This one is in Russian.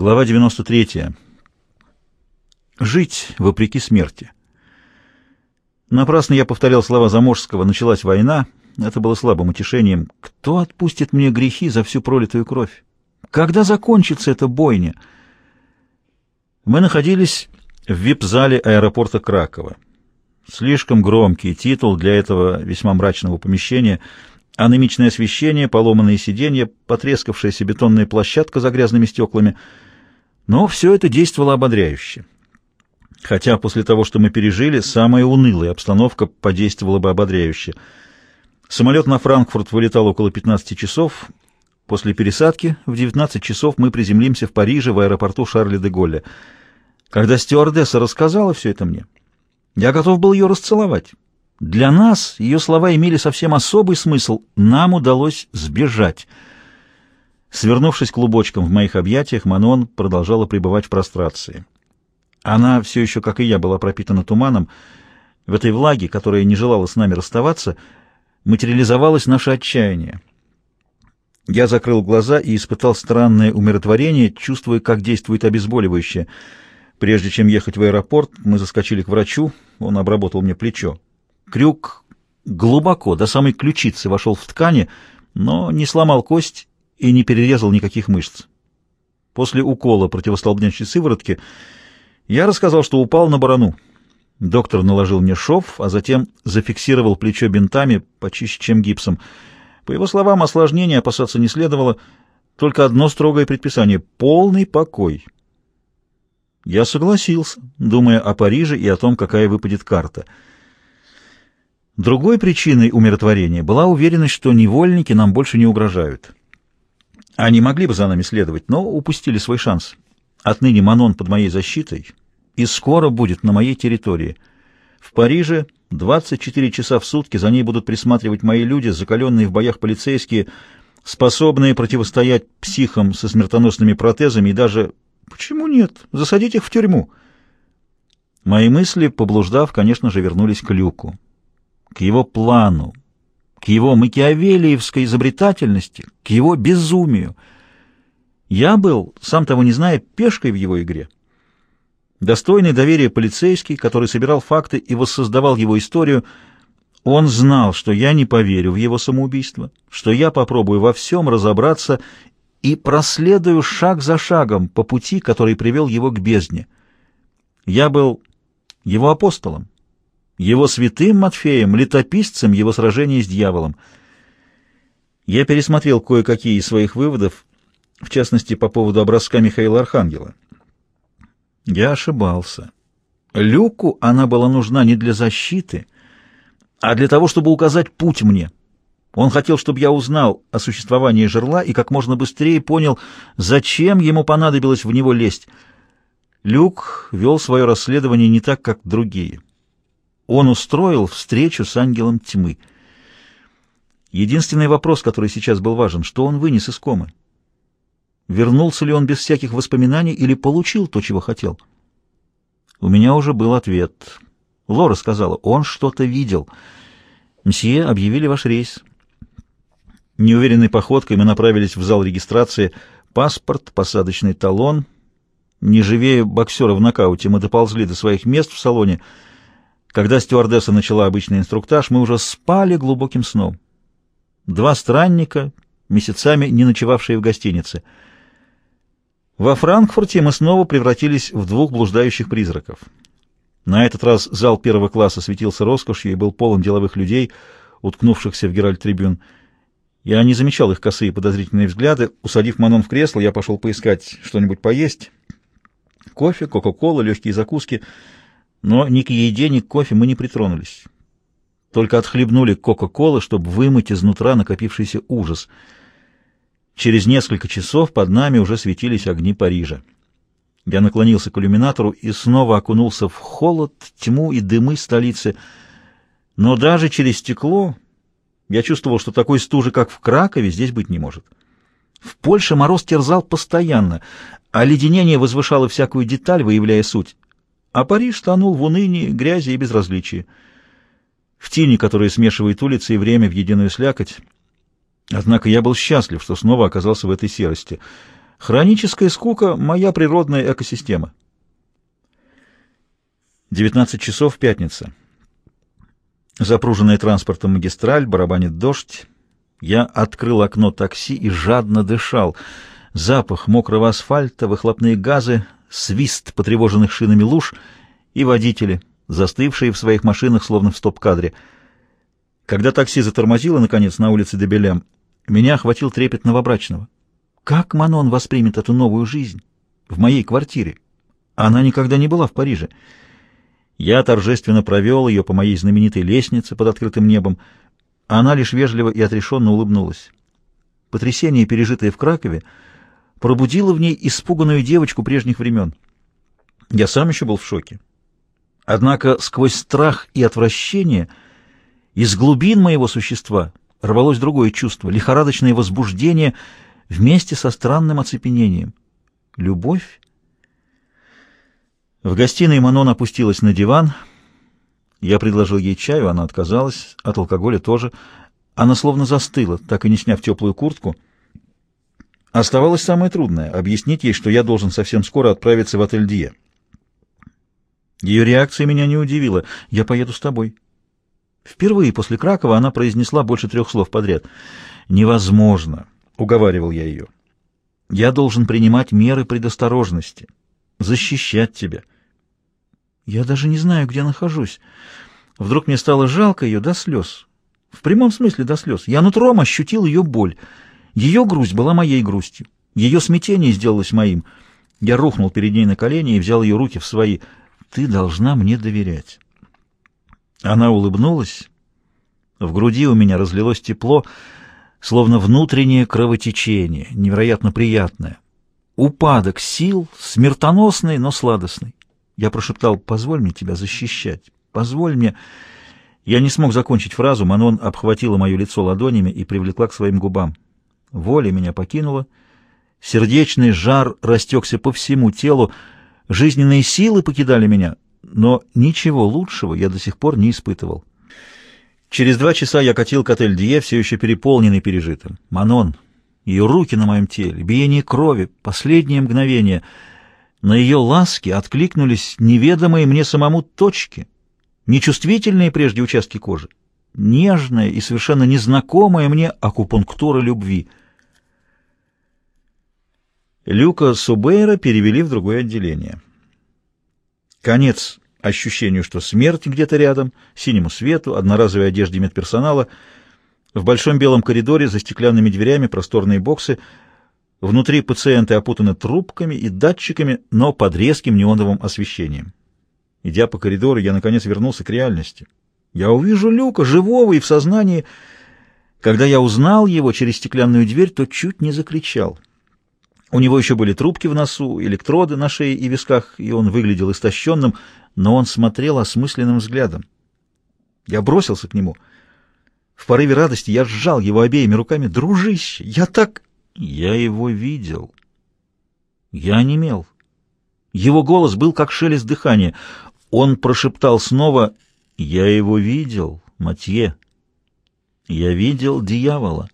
Глава 93. Жить вопреки смерти. Напрасно я повторял слова Заморского «началась война». Это было слабым утешением. Кто отпустит мне грехи за всю пролитую кровь? Когда закончится эта бойня? Мы находились в вип-зале аэропорта Кракова. Слишком громкий титул для этого весьма мрачного помещения. Анемичное освещение, поломанные сиденья, потрескавшаяся бетонная площадка за грязными стеклами — но все это действовало ободряюще. Хотя после того, что мы пережили, самая унылая обстановка подействовала бы ободряюще. Самолет на Франкфурт вылетал около 15 часов. После пересадки в 19 часов мы приземлимся в Париже в аэропорту Шарля де Голля. Когда стюардесса рассказала все это мне, я готов был ее расцеловать. Для нас ее слова имели совсем особый смысл. Нам удалось сбежать. Свернувшись клубочком в моих объятиях, Манон продолжала пребывать в прострации. Она все еще, как и я, была пропитана туманом. В этой влаге, которая не желала с нами расставаться, материализовалось наше отчаяние. Я закрыл глаза и испытал странное умиротворение, чувствуя, как действует обезболивающее. Прежде чем ехать в аэропорт, мы заскочили к врачу, он обработал мне плечо. Крюк глубоко, до самой ключицы, вошел в ткани, но не сломал кость и не перерезал никаких мышц. После укола противостолбнячей сыворотки я рассказал, что упал на барану. Доктор наложил мне шов, а затем зафиксировал плечо бинтами почище, чем гипсом. По его словам, осложнения опасаться не следовало, только одно строгое предписание — полный покой. Я согласился, думая о Париже и о том, какая выпадет карта. Другой причиной умиротворения была уверенность, что невольники нам больше не угрожают. Они могли бы за нами следовать, но упустили свой шанс. Отныне Манон под моей защитой и скоро будет на моей территории. В Париже 24 часа в сутки за ней будут присматривать мои люди, закаленные в боях полицейские, способные противостоять психам со смертоносными протезами и даже... Почему нет? Засадить их в тюрьму. Мои мысли, поблуждав, конечно же, вернулись к Люку, к его плану, к его макиавелиевской изобретательности, к его безумию. Я был, сам того не зная, пешкой в его игре. Достойный доверия полицейский, который собирал факты и воссоздавал его историю, он знал, что я не поверю в его самоубийство, что я попробую во всем разобраться и проследую шаг за шагом по пути, который привел его к бездне. Я был его апостолом, его святым Матфеем, летописцем его сражения с дьяволом. Я пересмотрел кое-какие из своих выводов, в частности, по поводу образка Михаила Архангела. Я ошибался. Люку она была нужна не для защиты, а для того, чтобы указать путь мне. Он хотел, чтобы я узнал о существовании жерла и как можно быстрее понял, зачем ему понадобилось в него лезть. Люк вел свое расследование не так, как другие. Он устроил встречу с ангелом тьмы. Единственный вопрос, который сейчас был важен, что он вынес из комы? Вернулся ли он без всяких воспоминаний или получил то, чего хотел? У меня уже был ответ. Лора сказала, он что-то видел. «Мсье, объявили ваш рейс». Неуверенной походкой мы направились в зал регистрации. Паспорт, посадочный талон. Не живее боксера в нокауте, мы доползли до своих мест в салоне — когда стюардесса начала обычный инструктаж, мы уже спали глубоким сном. Два странника, месяцами не ночевавшие в гостинице. Во Франкфурте мы снова превратились в двух блуждающих призраков. На этот раз зал первого класса светился роскошью и был полон деловых людей, уткнувшихся в Геральт-трибюн. Я не замечал их косые подозрительные взгляды. Усадив Манон в кресло, я пошел поискать что-нибудь поесть. Кофе, кока-кола, легкие закуски — но ни к еде, ни к кофе мы не притронулись. Только отхлебнули кока-колы, чтобы вымыть изнутра накопившийся ужас. Через несколько часов под нами уже светились огни Парижа. Я наклонился к иллюминатору и снова окунулся в холод, тьму и дымы столицы. Но даже через стекло я чувствовал, что такой стужи, как в Кракове, здесь быть не может. В Польше мороз терзал постоянно, а леденение возвышало всякую деталь, выявляя суть а Париж тонул в унынии, грязи и безразличии. В тени, которая смешивает улицы и время в единую слякоть. Однако я был счастлив, что снова оказался в этой серости. Хроническая скука — моя природная экосистема. 19 часов, пятница. Запруженная транспортом магистраль, барабанит дождь. Я открыл окно такси и жадно дышал. Запах мокрого асфальта, выхлопные газы, свист потревоженных шинами луж и водители, застывшие в своих машинах, словно в стоп-кадре. Когда такси затормозило, наконец, на улице Дебелям, меня охватил трепет новобрачного. Как Манон воспримет эту новую жизнь? В моей квартире. Она никогда не была в Париже. Я торжественно провел ее по моей знаменитой лестнице под открытым небом. Она лишь вежливо и отрешенно улыбнулась. Потрясение, пережитое в Кракове, пробудило в ней испуганную девочку прежних времен. Я сам еще был в шоке. Однако сквозь страх и отвращение из глубин моего существа рвалось другое чувство, лихорадочное возбуждение вместе со странным оцепенением. Любовь? В гостиной Манон опустилась на диван. Я предложил ей чаю, она отказалась, от алкоголя тоже. Она словно застыла, так и не сняв теплую куртку. Оставалось самое трудное — объяснить ей, что я должен совсем скоро отправиться в отель Дие. Ее реакция меня не удивила. «Я поеду с тобой». Впервые после Кракова она произнесла больше трех слов подряд. «Невозможно», — уговаривал я ее. «Я должен принимать меры предосторожности, защищать тебя». Я даже не знаю, где нахожусь. Вдруг мне стало жалко ее до слез. В прямом смысле до слез. Я нутром ощутил ее боль. Ее грусть была моей грустью. Ее смятение сделалось моим. Я рухнул перед ней на колени и взял ее руки в свои. «Ты должна мне доверять». Она улыбнулась. В груди у меня разлилось тепло, словно внутреннее кровотечение, невероятно приятное. Упадок сил, смертоносный, но сладостный. Я прошептал «Позволь мне тебя защищать, позволь мне...» Я не смог закончить фразу, Манон обхватила мое лицо ладонями и привлекла к своим губам. Воля меня покинула, сердечный жар растекся по всему телу, жизненные силы покидали меня, но ничего лучшего я до сих пор не испытывал. Через два часа я катил к отель Дие, все еще переполненный пережитым. Манон, ее руки на моем теле, биение крови, последнее мгновение. На ее ласки откликнулись неведомые мне самому точки, нечувствительные прежде участки кожи, нежная и совершенно незнакомая мне акупунктура любви. Люка Субейра перевели в другое отделение. Конец ощущению, что смерть где-то рядом, синему свету, одноразовой одежде медперсонала. В большом белом коридоре за стеклянными дверями просторные боксы. Внутри пациенты опутаны трубками и датчиками, но под резким неоновым освещением. Идя по коридору, я, наконец, вернулся к реальности. Я увижу Люка, живого и в сознании. Когда я узнал его через стеклянную дверь, то чуть не закричал. У него еще были трубки в носу, электроды на шее и висках, и он выглядел истощенным, но он смотрел осмысленным взглядом. Я бросился к нему. В порыве радости я сжал его обеими руками. «Дружище, я так...» Я его видел. Я онемел. Его голос был как шелест дыхания. Он прошептал снова «Я его видел, Матье. Я видел дьявола».